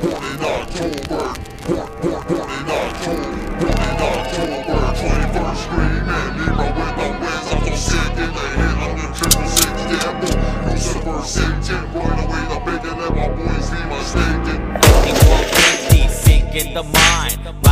born in October. Born, born, born in October. Born in October. 21st screaming. Libra with the wings. I'm so sick in the head. I'm the triple six devil. Lucifer Satan. Blowing away the bacon. My boys be mistaken. 5150, sick in the mind.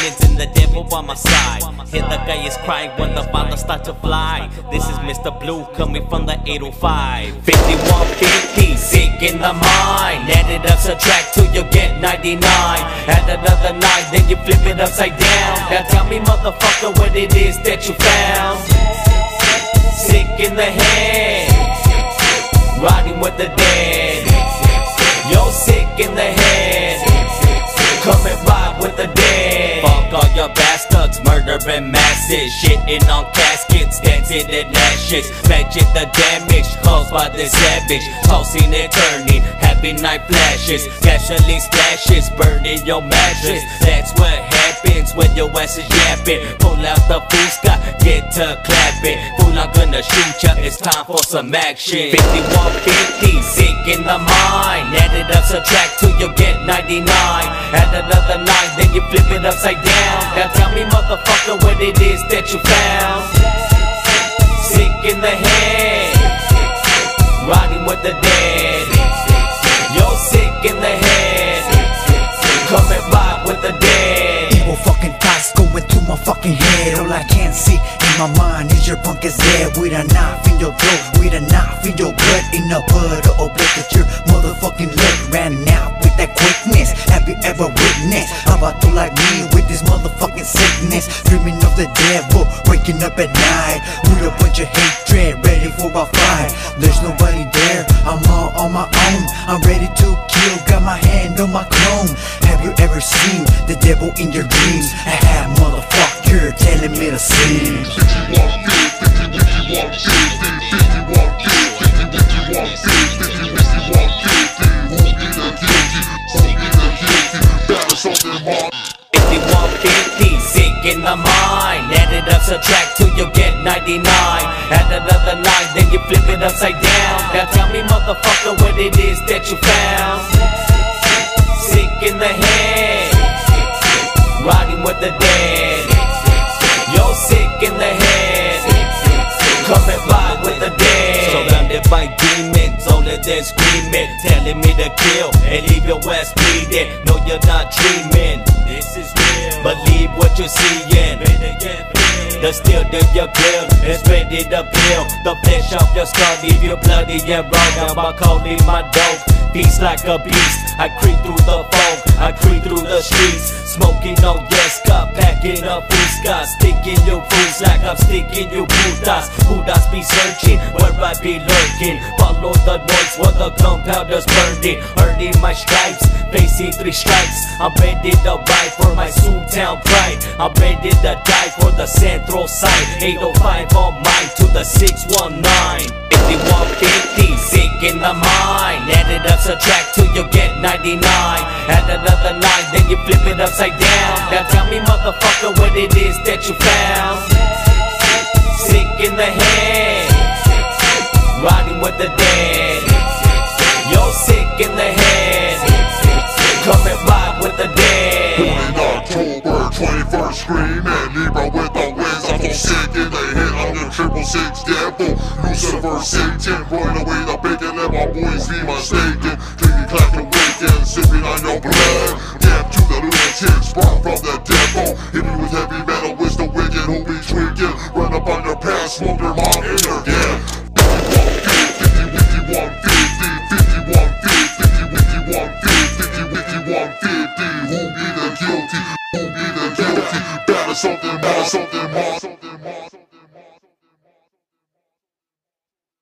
Demons and the devil by my side. Hear the guy is crying when the violence start to fly. This is Mr. Blue coming from the 805. 5150, sick in the mind. Add it up, subtract till you get 99. Add another 9, then you flip it upside down. Now tell me, motherfucker, what it is that you found. Sick in the head. Riding with the dead. Yo, sick in the head. Your bastards, murdering masses. Shitting on caskets, dancing in ashes. Imagine the damage caused by this savage. Tossing and turning, happy night flashes. Gasoline splashes, burning your mattress. That's what happens when your ass is yapping. Pull out the fusca, get to clapping. Fool, I'm gonna shoot ya, it's time for some action. 5150, sick in the mind. Add it up, subtract till you get 99. Add another 9, then you flip it upside down. What it is that you found. Sick in the head. Riding with the dead. Yo, sick in the head. Come and ride with the dead. Evil fucking thoughts going through my fucking head. All I can see in my mind is your punk is dead. With a knife in your throat, with a knife in your gut, in a puddle of blood that your motherfucking leg ran out with that quickness. Have you ever witnessed about to like me with this motherfucking sickness? Dreaming the devil, waking up at night with a bunch of hatred, ready for a fight. There's nobody there, I'm all on my own. I'm ready to kill, got my hand on my clone. Have you ever seen the devil in your dreams? I have motherfucker telling me to sing. 5150, 5150, 5150, the mind. Add it up, subtract till you get 99. Add another 9, then you flip it upside down. Now tell me, motherfucker, what it is that you found. Sick in the head. Riding with the dead. Yo, sick in the head. And ride with the dead. Surrounded by demons, older than screaming, telling me to kill and leave your ass bleeding. No, you're not dreaming. This is real. Believe what you're seeing. The steel that you build is ready to peel. The flesh of your skull leave you bloody and. Now I'm calling my dope. Beast like a beast. I creep through the fog. I creep through the streets. Smoking on yes cup, packing up fusca. Sticking your fools like I'm sticking you putas. Putas be searching where I be lurking. Follow the noise where the gunpowder's burning. Earning my stripes, facing three strikes. I'm ready to ride for my Town pride. I'm ready to die for the central side. 805 on mine to the 619. 5150, screaming. Libra with the wings, I'm so sick the head. I'm the triple six devil. Lucifer, Satan, rolling away the bacon, let my boys be mistaken. Drinking, clacking, waking, sipping on your blood. Death to the lunatics, brought from the devil. Hit me with heavy metal, it's the wicked who be tweaking. Run up on your past, smoke your mom in her death. 50, 50, 50, 50,